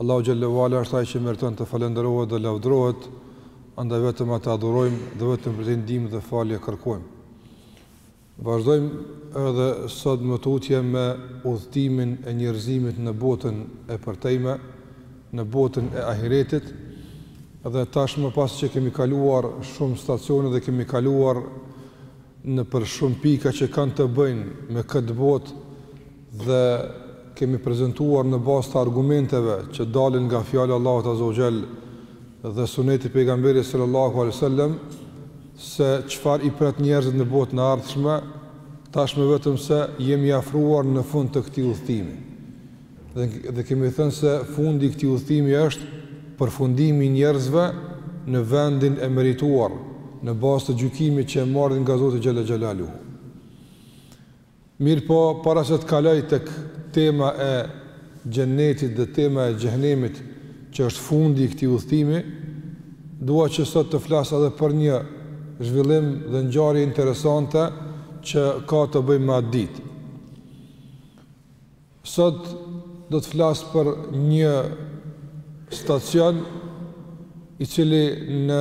Allahu xhelle ue ala është ai që meriton të falënderohet dhe lavdërohet, andaj vetëm atë adhurojmë dhe vetëm prej tij ndihmë dhe falje kërkojmë. Vazhdojmë edhe sot më tutje me udhëtimin e njerëzimit në botën e përtejme, në botën e ahiretit, dhe tash më pasi që kemi kaluar shumë stacione dhe kemi kaluar nëpër shumë pika që kanë të bëjnë me këtë botë, dhe kemi prezentuar në bazë të argumenteve që dalin nga fjala e Allahut azza ue xhel dhe suneti i pejgamberit sallallahu alaihi wasallam se çfarë i pret njerëzit në botën e ardhshme tashmë vetëm se jemi afruar në fund të këtij udhëtimi dhe dhe kemi thënë se fundi i këtij udhëtimi është përfundimi i njerëzve në vendin e merituar në bazë të gjykimit që e marrin nga Zoti xhelle xhelaluhu Mirëpo, para se të kaloj tek tema e Xhennetit dhe tema e Xhehenemit, që është fundi i këtij udhëtimi, dua që sot të flas edhe për një zhvillim dhe ngjarje interesante që ka të bëjë me atë ditë. Sot do të flas për një stacion i cili në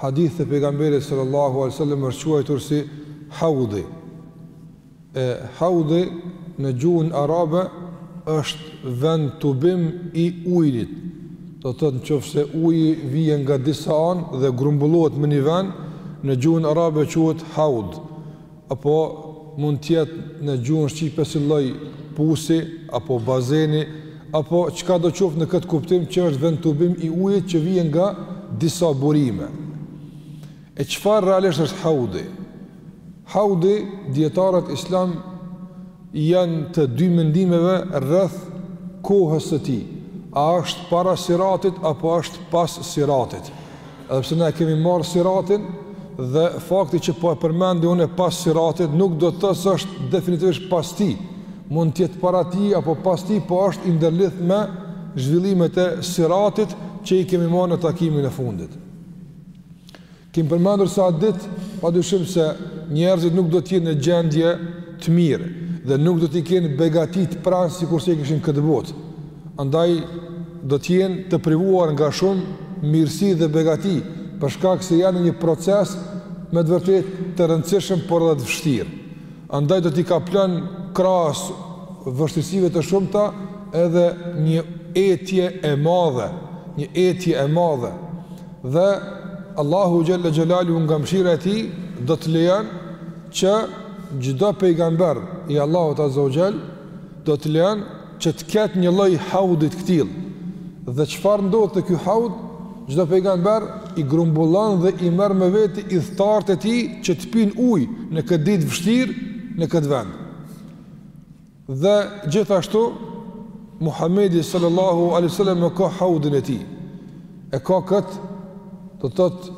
hadithet e pejgamberit sallallahu alaihi wasallam është quajtur si Haudi. E Haudi në gjuhën arabe është vend tubim i ujit. Do të thotë në qoftë se uji vije nga disa anë dhe grumbullohet në një vend, në gjuhën arabe quhet haud. apo mund të jetë në gjuhën shqipe si lloj pusi apo bazeni apo çka do qoftë në këtë kuptim që është vend tubim i ujit që vije nga disa burime. E çfarë realisht është haudi? Haudi dietarët islam janë të dy mendimeve rreth kohës së tij. A është para siratit apo është pas siratit? Edhe pse na kemi marrë siratin dhe fakti që po e përmendi unë pas siratit nuk do të thotë se është definitivisht pas tij. Mund të jetë para tij apo pas tij, po është i ndërlidhur me zhvillimet e siratit që i kemi marrë në takimin e fundit. Kemi përmendur se atë ditë, pa dyshim se njerëzit nuk do të jenë në gjendje të mirë dhe nuk do t'i kenë begatitë pranë sikurse i kishin në këtë botë. Andaj do të jenë të privuar nga shumë mirësi dhe begati, për shkak se janë në një proces me të vërtetë të rëndësishëm por edhe të vështirë. Andaj do t'i kaplon krahas vështirësive të shumta edhe një etje e madhe, një etje e madhe. Dhe Allahu xhelle xhelaluhu nga mëshira e tij do të lejon që çdo pejgamber i Allahut azza ue xhel do të lejon që të ketë një lloj haudi të këtillë. Dhe çfarë ndodh te ky haud? Çdo pejgamber i grumbullon dhe i merr me vete ithtarët e tij që të pinë ujë në këtë ditë vështirë në këtë vend. Dhe gjithashtu Muhamedi sallallahu alaihi wasallam ka haudin e tij. E ka kët, do të thotë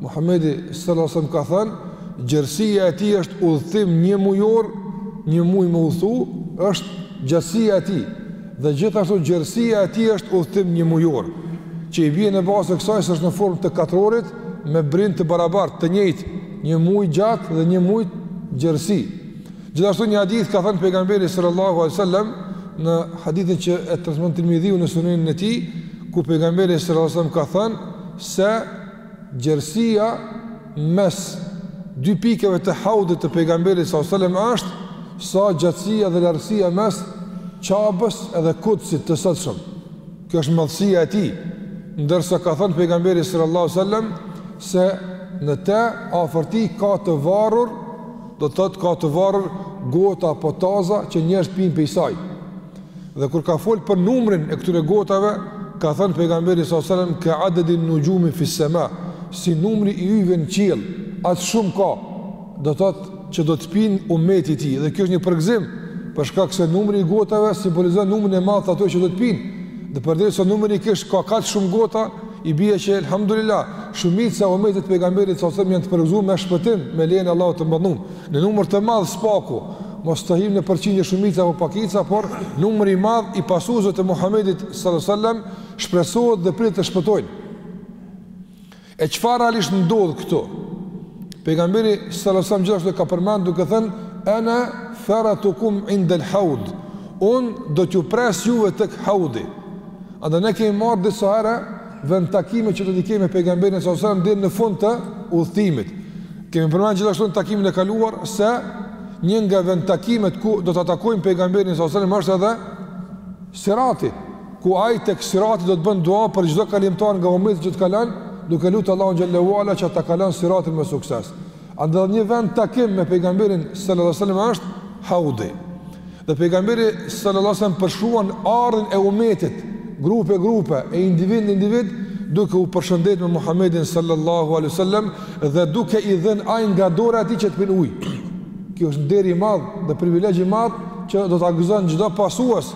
Muhamedi sallallahu alaihi wasallam ka thënë, gjerësia e tij është udhëtim një mujor, një muj me udhëtu, është gjatësia e tij. Dhe gjithashtu gjerësia e tij është udhëtim një mujor, që i bie në bazë të kësaj se është në formë të katrorit me brinjë të barabartë, të njëjtë, një muj gjatë dhe një muj gjerësi. Gjithashtu një hadith ka thënë pejgamberi sallallahu alaihi wasallam në hadithin që e transmeton Tirmidhiu në sunenin e tij, ku pejgamberi sallallahu alaihi wasallam ka thënë se gjerësia mes dy pikeve të haudit të pejgamberit sa selam është sa gjatësia dhe largësia mes Qabës edhe Kudsit të sotshëm. Kjo është madhësia e tij, ndërsa ka thënë pejgamberi sallallahu sallam se në te afër tij ka të varur, do të thotë ka të varur gota apo tasa që njerëzit pinë prej saj. Dhe kur ka fol për numrin e këtyre gotave, ka thënë pejgamberi sa selam ka adedi nuxhumi fi sema, si numri i yjve në qiell, aq shumë ka. Do thotë që do të pin ummeti i tij. Dhe kjo është një përgëzim, për shkak se numri i gotave simbolizon numrin e madh të atyre që do të pin. Dhe përderisa numri i kish ka kaq shumë gota, i bie që elhamdulillah, shumica e ummetit të pejgamberit sa selam janë të përgëzu me shpëtim me lejen e Allahut madhnum. Në numër të madh së paku, mos të hym në përqindje shumica apo pakica, por numri i madh i pasuesve të Muhamedit sallallahu alaihi wasallam shpresohet dhe pritet të shpëtojnë. E çfarë realisht ndodh këtu? Pejgamberi sallallahu alaihi wasallam gjithashtu ka përmend duke thënë ana faratukum inda al-haud. Un do t'ju pres juve tek haudi. Andaj ne kemi marrë disa herë vendtakimet që do t'i kemi me pejgamberin sallallahu alajhi wasallam deri në fund të udhëtimit. Kemi përmendur gjithashtu në takimin e kaluar se një nga vendtakimet ku do ta takojmë pejgamberin sallallahu alajhi wasallam është edhe Sirati, ku ai tek Sirati do të bën dua për çdo kalimtar nga ummeti që të kalon, duke lutur Allahun xhel-le ue ala që ta kalon Siratin me sukses. Andaj një vendtakim me pejgamberin sallallahu alajhi wasallam është Haudi. Dhe pejgamberi sallallahu alajhi wasallam përshkruan ardhjen e umetit, grupe grupe e individ në individ, duke u përshëndet me Muhamedin sallallahu alajhi wasallam dhe duke i dhënë ai nga dora e tij që të pin ujë. Kjo është nder i madh dhe privilegj i madh që do ta gëzon çdo pasues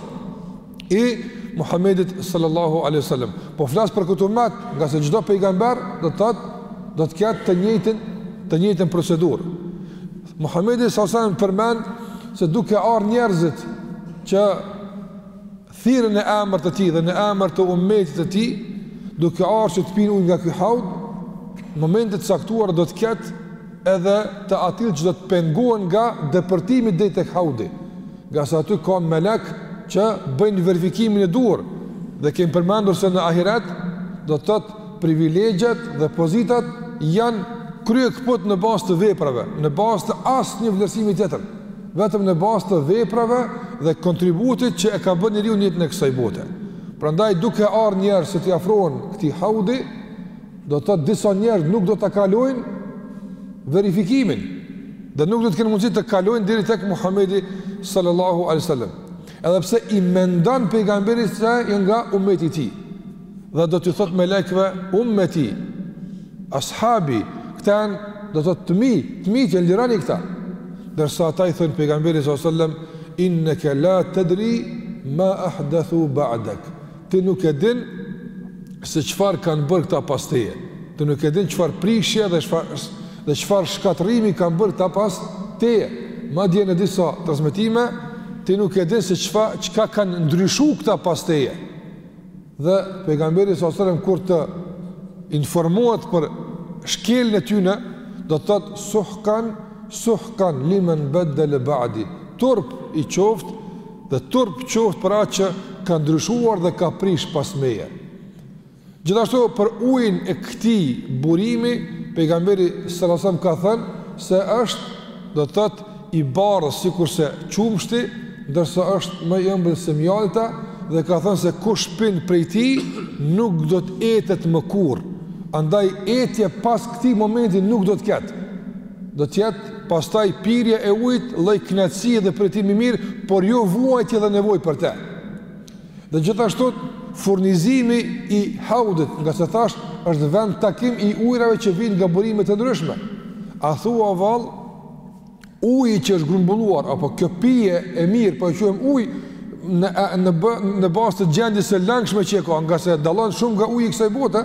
i Muhammedit sallallahu alaihi wasallam. Po flas për këtë umet, nga se çdo pejgamber do të thotë do të ketë të njëjtin të njëjtën procedurë. Muhammedi sallallahu alaihi wasallam përmend se duke ardhur njerëzit që thirren në emër të tij dhe në emër të ummetit të tij, duke ardhur që të pinë ujë nga ky haud, në momentet e caktuara do të ketë edhe të atillë që do të pengohen nga depërtimi deri tek haudi. Ngase aty ka melek që bëjnë verifikimin e duhur dhe kemi përmendur se në ahiret do të thotë privilegjet dhe pozitat janë kryekëput në bazë të veprave, në bazë të asnjë vlerësimi tjetër, vetëm në bazë të veprave dhe kontributit që e ka bërë njeriu në jetën e kësaj bote. Prandaj duke ardh njerëzit t'i afrohen këtij haudi, Do të thotë disa njerëz nuk do ta kalojnë verifikimin dhe nuk do të kenë mundësi të kalojnë deri tek Muhamedi sallallahu alaihi wasallam. Edhe pse i mendon pejgamberi se janë nga ummeti i tij. Dhe do t'i thotë melaikëve ummeti ashabi këta janë do të thotë të mi, të mi që lironi këta. Ndërsa ata i thonë pejgamberit sallallahu alaihi wasallam innaka la tadri ma ahdathu ba'dak. Ti nuk e din se çfarë kanë bërë këta pas teje. Ti nuk e din çfarë prishje dhe çfarë dhe çfarë shkatërrimi kanë bërë këta pas teje. Madje në disa transmetime ti nuk e din se çfa çka kanë ndryshuar këta pas teje. Dhe pejgamberi sa selam kur të informohet për shkeljen e tyre, do të thotë suhkan suhkan liman baddala ba'di. Turp i qoftë Dhe turp qoftë për atë që ka ndryshuar dhe ka prish pas meje. Gjithashtu për ujin e këtij burimi, pejgamberi sallallahu ka thënë se është, do të thotë, i bardhë sikurse qumshti, ndërsa është më i ëmbël se mjalta dhe ka thënë se kush pin prej tij nuk do të etet më kurrë. Andaj etje pas këtij momenti nuk do të ketë. do të jetë pastaj pirje e ujit lloj kënaqësie dhe përjetim i mirë, por jo vuajtje dhe nevojë për të. Dhe gjithashtu furnizimi i haudit, nga se thashë, është vendtakim i ujrave që vijnë nga burimet e ndryshme. A thua vallë, uji që është grumbulluar, apo kjo pije e mirë, po e quajmë ujë, në, në, në bazë të gjendjes së lëngshme që e ka, nga se dallon shumë nga uji i kësaj bote,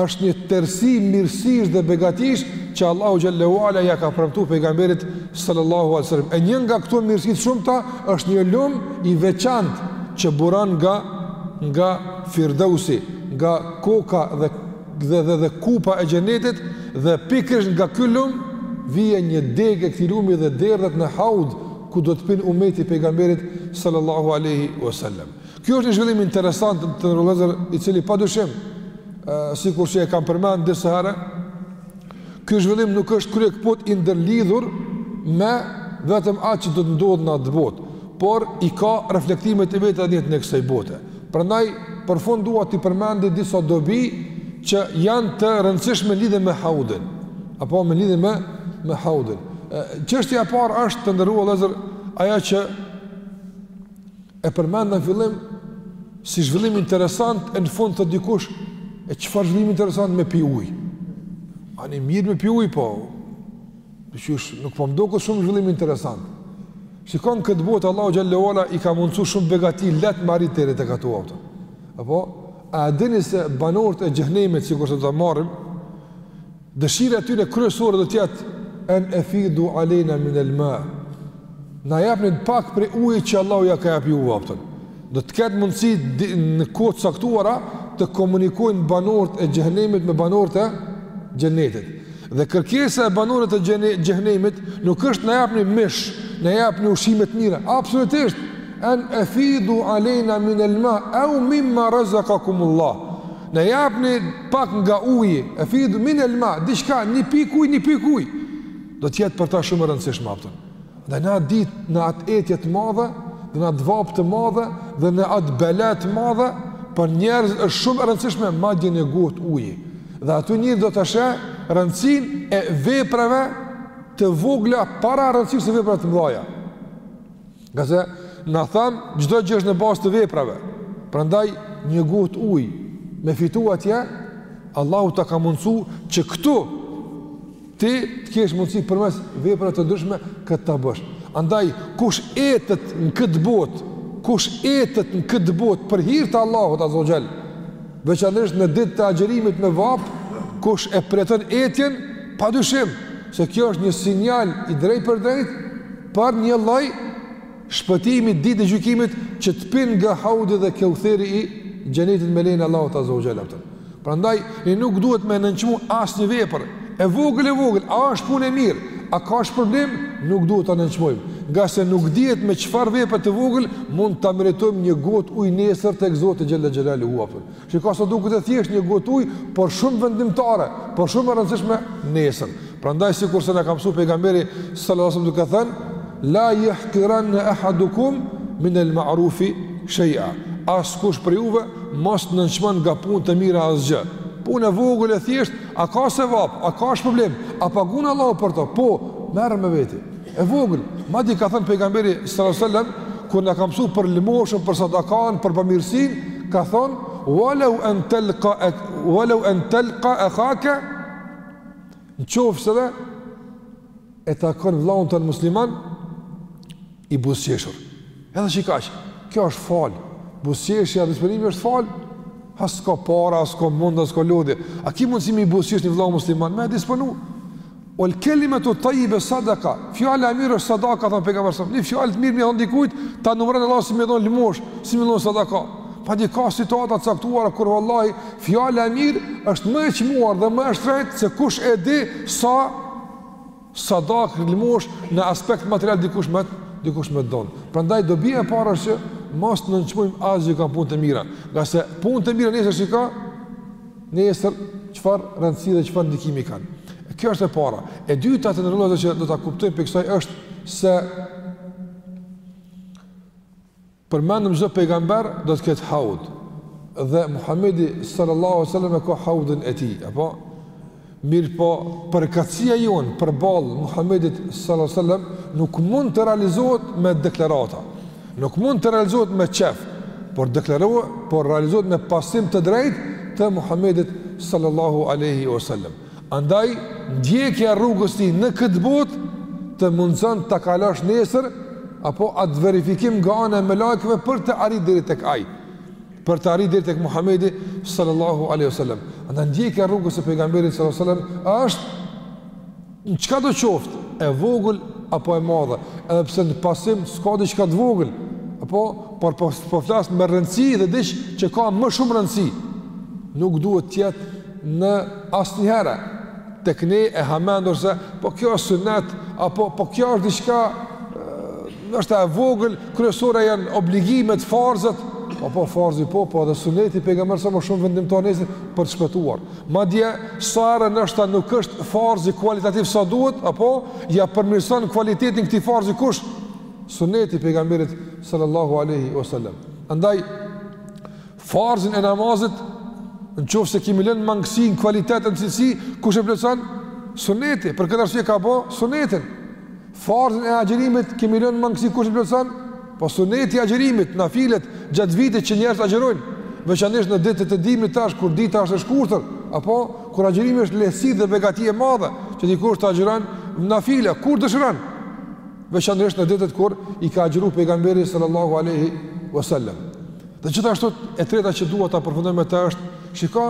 Është një tërësi mirësish dhe begatish që Allahu xhelle ue ala ia ka premtuar pejgamberit sallallahu alaihi wasallam. E një nga këto mirësi të shumta është një lum i veçantë që buron nga nga Firdausi, nga koka dhe dhe dhe, dhe kupa e xhenetit dhe pikërisht nga ky lum vjen një degë e këtij lumi dhe derdhet në haud ku do të pin umeti i pejgamberit sallallahu alaihi wasallam. Ky është një zhvillim interesant të nderuar vëllezër, i cili padyshim, sikur që e kam përmend disa herë, ky zhvillim nuk është krye kaput i ndërlidhur me vetëm atë që do të ndodhë në atë botë, por i ka reflektimet e veta në jetën e kësaj bote. Prandaj për fund dua t'i përmendi disa dobi që janë të rëndësishme lidhje me haudin, apo me lidhje me, me haudin. Çështja e parë është të nderuar vëllezër ajo që E përmenda në fillim si zhvillim interesant e mund thotë dikush e çfarë zhvillim interesant me pi ujë. Ani mirë me pi ujë po. Qysh nuk po m'doket shumë zhvillim interesant. Shiko në këtë botë, Allahu xhele ue ala i ka mundësu shumë begati lehtë me arrit tebareke ue teala. Apo, a dini se banorët e xhehenemit, sikurse ta marrim, Dëshira e tyre kryesore do të jetë en efidu alejna min el ma. Na japni pak prej ujit që Allahu ja ka jap juve, a kupton. Do të ketë mundësi në kohë të caktuara të komunikojnë banorët e xhehenemit me banorët e xhenetit. Dhe kërkesa e banorëve të xhehenemit nuk është na japni mish, na japni ushqime të mira. Absolutisht. En efidu alejna min el ma au mimma razaqakumullah. Na japni pak nga uji, efidu min el ma, diçka, një pik uj, një pik uj. Do të jetë për ta shumë e rëndësishme, a kupton. Dhe në atë ditë, në atë etje të madhe, dhe në atë vapë të madhe, dhe në atë bela të madhe, për njerëzit është shumë e rëndësishme madje një gotë uji. Dhe aty njeriu do ta sheh rëndësinë e veprave të vogla para rëndësisë së veprave të mdhaja. Ngase ne thamë, çdo gjë është në bazë të veprave, prandaj një gotë uj me fitu atje, Allahu ta ka mundësu që këtu ti të kesh mundësi përmes veprave të ndryshme këtë ta bësh. Andaj, kush etet në këtë botë, kush etet në këtë botë për hir të Allahut azze ue xhel, veçanërisht në ditë të agjërimit me vapë, kush e përjeton etjen, pa dyshim, se kjo është një sinjal i drejtpërdrejtë, Për një lloj shpëtimi ditën e gjykimit që të pinë nga haudi dhe keutheri i xhenetit me lejen e Allahut azze ue xhel, a kupton. Prandaj, ne nuk duhet me nënçmu asnjë vepër, e vogël e vogël, a është punë e mirë, a ka shpërblim, nuk duhet ta nënçmojmë, ngase nuk dihet me çfarë vepër të vogël mund ta meritojmë një gotë uj nesër tek Zoti xhele xhelaluhu Shiko sa duket e thjesht një gotë ujë, por shumë vendimtare, por shumë e rëndësishme nesër. Prandaj sikurse na ka mësuar pejgamberi sallallahu alajhi wasallam duke thënë la yahqiran ahadukum min al-ma'ruf shay'a. Askush prej juve mos nënçmon nga punë të mira asgjë. Punë e vogël e thjesht, a ka sevap, a ka shpërblim, a pagun Allahu për to? Po, merr me veti. E vogël, madje ka thënë pejgamberi sallallahu alajhi wasallam kur na ka mësuar për lëmoshën, për sadakan, për bamirësinë, ka thënë walau an talqa walau an talqa akhaka në qoftë se e takon vëllaun tënd musliman i buzëqeshur. Edhe qikaq, kjo është falas, buzëqeshja dhe disponimi është falas, as ka para, as ka mund, as ka lodhje. A ki mundësi me i buzëqesh ni vëllau musliman, me e disponu, Wal kelimatu tayyibe sadaka, fjala e mirë është sadaka, thotë pejgamberi sa, një fjalë të mirë me i thon dikujt, ta numëron Allahu si me dhon lëmoshë, si me dhon sadaka. Madje ka situata të caktuara kur vallahi fjala e mirë është më e çmuar dhe më e shtrejtë se kush e di sa sadaka lëmoshë në aspekt material dikush më dikush me t'dhon. Prandaj dobia e parë është që mos nënçmojmë asgjë nga punët e mira, ngase punët e mira nesër, shiko nesër çfarë rëndësi dhe çfarë ndikimi kanë. E kjo është e para. E dyta të nderuar që do ta kuptojmë prej kësaj është se përmendëm çdo pejgamber do të ketë haud. Dhe Muhamedi sallallahu alaihi wasallam e ka haudin e tij, apo Mirëpo, përkatësia jonë përballë Muhamedit sallallahu alejhi dhe sellem nuk mund të realizohet me deklarata, nuk mund të realizohet me qejf, por deklarohet, por realizohet me pasim të drejtë të Muhamedit sallallahu alejhi dhe sellem. Andaj ndjekja e rrugës së tij në këtë botë të mundëson ta kalosh nesër apo atë verifikim nga ana e melekëve për të arritur deri tek ai. për të arritur deri tek Muhamedi sallallahu alaihi wasallam. Andaj ndjekja e rrugës së pejgamberit sallallahu alaihi wasallam është në çkado qoftë, e vogël apo e madhe, edhe pse në pasim s'ka diçka të vogël, apo por po po flas me rëndësi dhe diç që ka më shumë rëndësi. Nuk duhet të jetë në asnjëherë tek ne e hamendur se po kjo është sunet apo po kjo është diçka ndoshta e vogël, kryesore janë obligimet, farzët, po po farzi po po dhe suneti i pejgamberit s.a. mund të jetë vendimtar nesër për të shpëtuar. Madje sa herë ndoshta nuk është farzi kualitativ sa duhet, apo ja përmirëson kualitetin këtij farzi kush? Suneti i pejgamberit sallallahu alaihi wasallam. Andaj Farzin e namazit, në qoftë se kemi lënë mangësi në kualitet e në cilësi, kush e plotëson? Suneti, për këtë arsye ka bo sunetin. Farzin e agjerimit, kemi lënë mangësi, kush e plotëson? Po suneti i agjerimit, nafilet, gjatë vitit që njerëz agjerojnë, veçanisht në ditët e dimit tash, kur dita është e shkurtër, apo, kur agjerimi është lehësi dhe begati e madhe, që dikush të agjëron nafile, kur dëshiron? Veçanisht në ditët kur i ka agjeru pejgamberi sallallahu aleyhi wasallam. Dhe gjithashtu e treta që dua ta përfundoj me të është, shiko,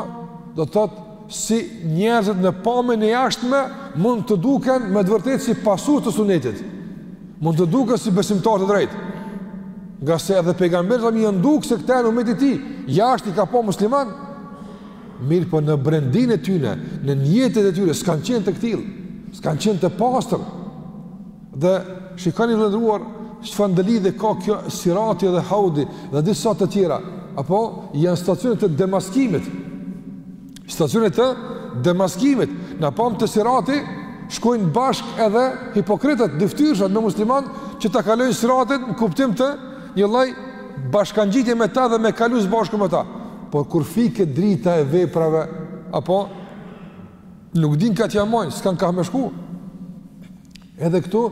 do të thotë si njerëzit në pamjen e jashtme mund të duken me të vërtetë si pasues të sunetit. Mund të duken si besimtarë të drejtë. Ngase edhe pejgamberit s.a.s. i janë dukë se këta janë umeti i tij, jashtë i ka pa musliman, mirëpo në brendinë e tyne, në nijetet e tyre, s'kanë qenë të këtillë, s'kanë qenë të pastër, Dhe shikoni të nderuar, çfarë ndërlidhje ka kjo sirati dhe haudi dhe disa të tjera, apo janë stacione të demaskimit. Stacione të demaskimit. Ne pamë te sirati, shkojnë bashkë edhe hipokritët, dyftyrshat me musliman, që ta kalojnë siratin në kuptim të një lloj bashkangjitje me ta dhe me kalu së bashku me ta. Por kur fiket drita e veprave, apo Nuk din kah t'ia majnë, s'kanë kah me shku. Edhe këtu,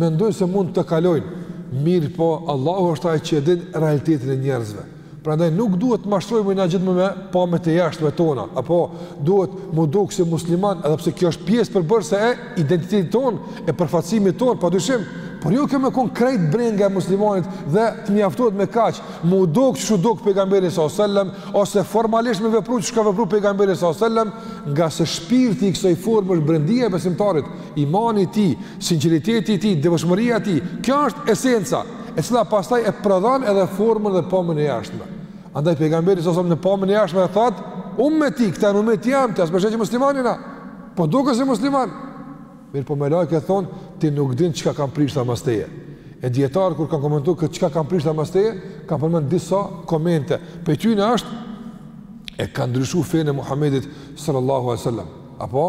mendojnë se mund të kalojnë. Mirëpo, Allahu është ai që e din realitetin e njerëzve. Prandaj, nuk duhet të mashtrohemi na gjithmonë me pamjet e jashtme tona. Apo, duhet m'u dukë si musliman, edhe pse kjo është pjesë përbërëse e identitetit tonë, e përfaqësimit tonë, pa dyshim. Por jo kjo me konë krejt brenga e muslimanit dhe të mjaftohet me kaq, m'u dukë qysh u dukë pejgamberi s.a.s. ose formalisht me vepru qysh ka vepru pejgamberi s.a.s. ngase shpirti i kësaj forme është brendia e besimtarit, imani i tij, sinqeriteti i tij, devotshmëria e tij. Kjo është esenca, e cila pastaj e prodhon edhe formën dhe pamjen e jashtme. Andaj pejgamberi s.a.s. në pamjen e jashtme e thotë, "Ummeti, këta janë umeti jem, ti a s'po sheh që musliman janë, po duken si musliman." Mirëpo melaiket thonë ti nuk din çka kan prish këta mas teje. E dijetarët kur kan komentu kët çka kan prish këta mas teje, kan përmend disa komente. Prej tyne asht e kan ndryshu fenë e Muhamedit sallallahu alaihi wasallam. Apo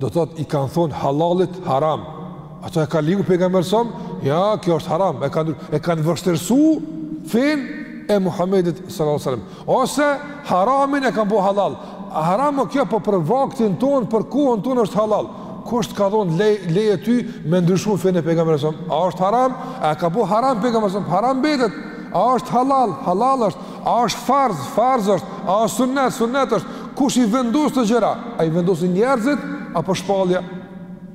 do të thot i kan thon halallit haram. Ato e ka leju pejgamberi s.a.s.? Ja, kjo është haram. E kan e kan vështirsu fenë e Muhamedit sallallahu alaihi wasallam. Ose haramin e kanë bo halal. Haram o kjo po për vaktin ton, për kohën ton është halal. Kush të ka dhonë lej, leje ty me ndryshu fenë e pejgamberit s.a.s.? A është haram? A e ka bo haram pejgamberi s.a.s.? Haram mbetet. A është halal? Halal është. A është farz? Farz është. A është sunnet? Sunnet është. Kush i vendos këto gjëra? A i vendosin njerëzit? Apo shpallja?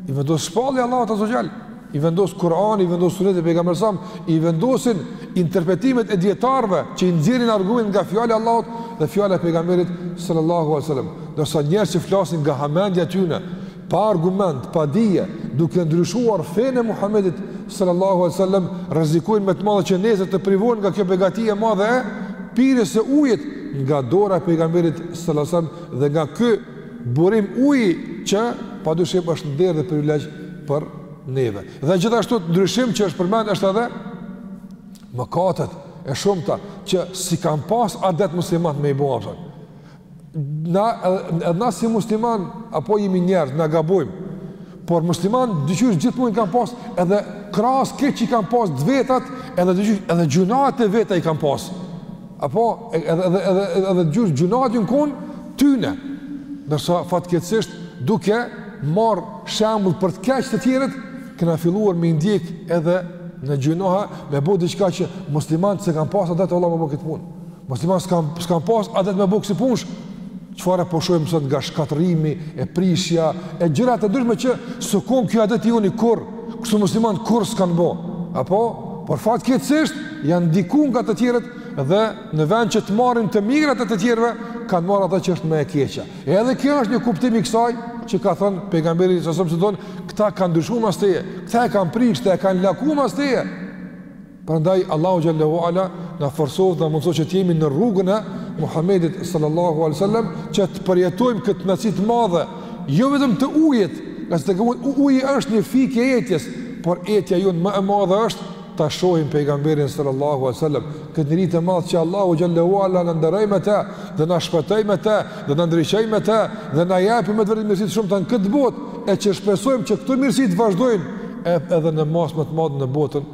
I vendos shpallja e Allahut azze ve xhel. i vendos Kurani, i vendos Suneti i pejgamberit s.a.s., i vendosin interpretimet e dijetarëve që i nxjerrin argumentet nga fjala e Allahut dhe fjala e pejgamberit sallallahu alaihi wasallam. Ndërsa njerëz që flasin nga hamendja e tyne, pa argument, pa dije, duke ndryshuar fenë e Muhamedit sallallahu alaihi wasallam, rrezikojnë me të madhe që nesër të privohen nga kjo begati e madhe e pirjes së ujit nga dora e pejgamberit sallallahu alaihi wasallam dhe nga ky burim uji që padyshim është nder dhe privilegj për neve. Dhe gjithashtu ndryshim që është përmend është edhe mëkatet e shumta që s'i kanë pas adet muslimanët me i bo afër. Na edhe na si musliman apo jemi njerëz, na gabojmë. Por muslimanët diqysh gjithmonë i kanë pas edhe krahas këtë që kanë pas të vetat, edhe diqysh edhe gjynahet e veta i kanë pas. Apo edhe edhe edhe edhe, edhe diqysh gjynahet janë kon t'tyne. Ndërsa fatkeqësisht duke marr shembull për të keq të tjerët, kena filluar me i ndjek edhe në gjynahe me bo diçka që muslimanët s'e kanë pas adet vallahi me bo këtë punë. Muslimanët s'kan s'kan pas adet me bo kësi punësh. Çfarë po shohim sot nga shkatërrimi e prishja e gjëra të ndryshme që s'o kon kjo adet i joni kurrë kështu muslimanët kurrë s'kanë bo apo por fatkeqësisht janë ndiku nga të tjerët dhe në vend që të marrin të mirat e të tjerëve kanë marrë ato që është më e keqja edhe kjo është një kuptim i kësaj që ka thënë pejgamberi sallallahu alaihi wasallam thonë këta kanë ndryshuar mas teje këta e kanë prishë e kanë lakuar mas teje Prandaj Allahu xhalla wa ala na forcoft dhe na mundësoft që të jemi në rrugën e Muhamedit sallallahu alaihi wasallam, që të përjetojmë këtë mirësi të madhe, jo vetëm të ujit, ngase te uji është një fikje e etjes, por etja jonë më e madhe është ta shohim pejgamberin sallallahu alaihi wasallam, këtë njeri të madh që Allahu xhalla wa ala na nderoi me të dhe na shpëtoi me të dhe na ndriçoi me të dhe na japi me të vërtetë mirësi të shumta n'këtë botë e që shpresojmë që këto mirësi të vazhdojnë edhe në masë më të madhe në botën